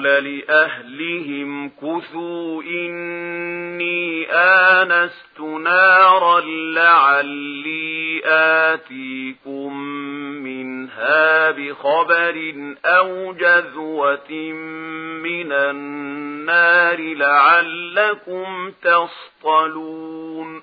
قَالَ لأهلهم كثوا إني آنست نارا لعلي آتيكم منها بخبر أو جذوة من النار لعلكم تصطلون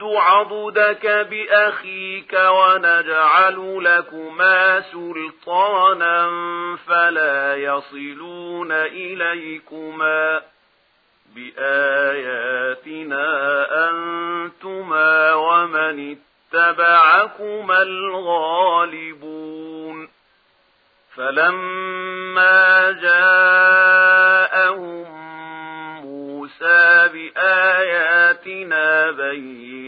نَشُدُّ عَضُدَكَ بِأَخِيكَ وَنَجْعَلُ لَكُمَا سُلْطَانًا فَلَا يَصِلُونَ إِلَيْكُمَا بِآيَاتِنَا أَنْتُمَا وَمَنِ اتَّبَعَكُمَا الْغَالِبُونَ فَلَمَّا جَاءَهُم موسى بآياتنا بينات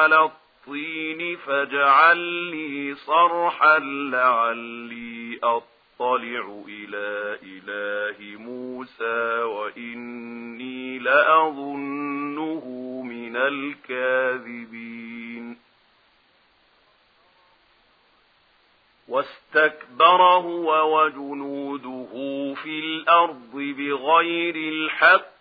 على الطين فاجعل لي صرحا لعلي أطلع إلى إله موسى وإني لأظنه من الكاذبين. واستكبر هو وجنوده في الأرض بغير الحق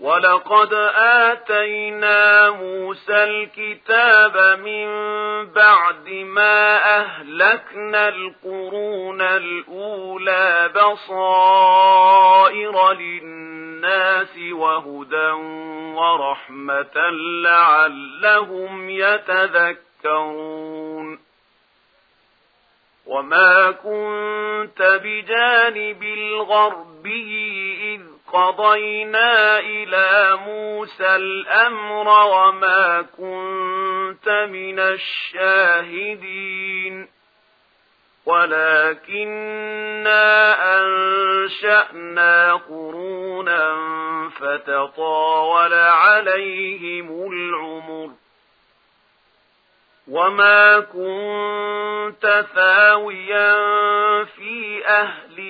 وَلَقَدْ آتَيْنَا مُوسَى الْكِتَابَ مِنْ بَعْدِ مَا أَهْلَكْنَا الْقُرُونَ الْأُولَى بَصَائِرَ لِلنَّاسِ وَهُدًى وَرَحْمَةً لَعَلَّهُمْ يَتَذَكَّرُونَ وَمَا كُنْتَ بِجَانِبِ الْغَرْبِيِّ إِذْ قضينا إلى موسى الأمر وما كنت من الشاهدين ولكننا أنشأنا قرونا فتطاول عليهم العمر وما كنت ثاويا في أهل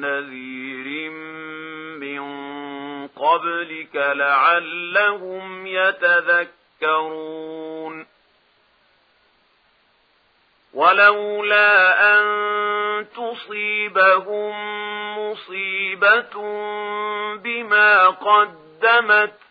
نذير من قبلك لعلهم يتذكرون. ولولا أن تصيبهم مصيبة بما قدمت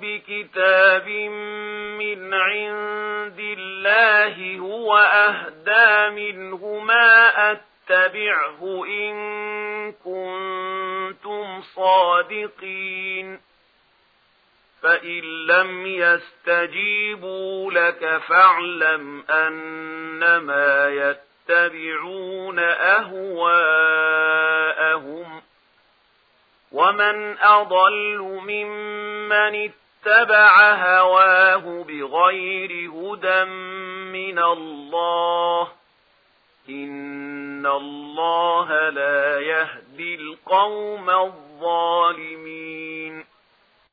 بكتاب من عند الله هو أهدى منه ما أتبعه إن كنتم صادقين فإن لم يستجيبوا لك فاعلم أنما يتبعون أهواءهم ومن أضل ممن اتبعوا اتبع هواه بغير هدى من الله إن الله لا يهدي القوم الظالمين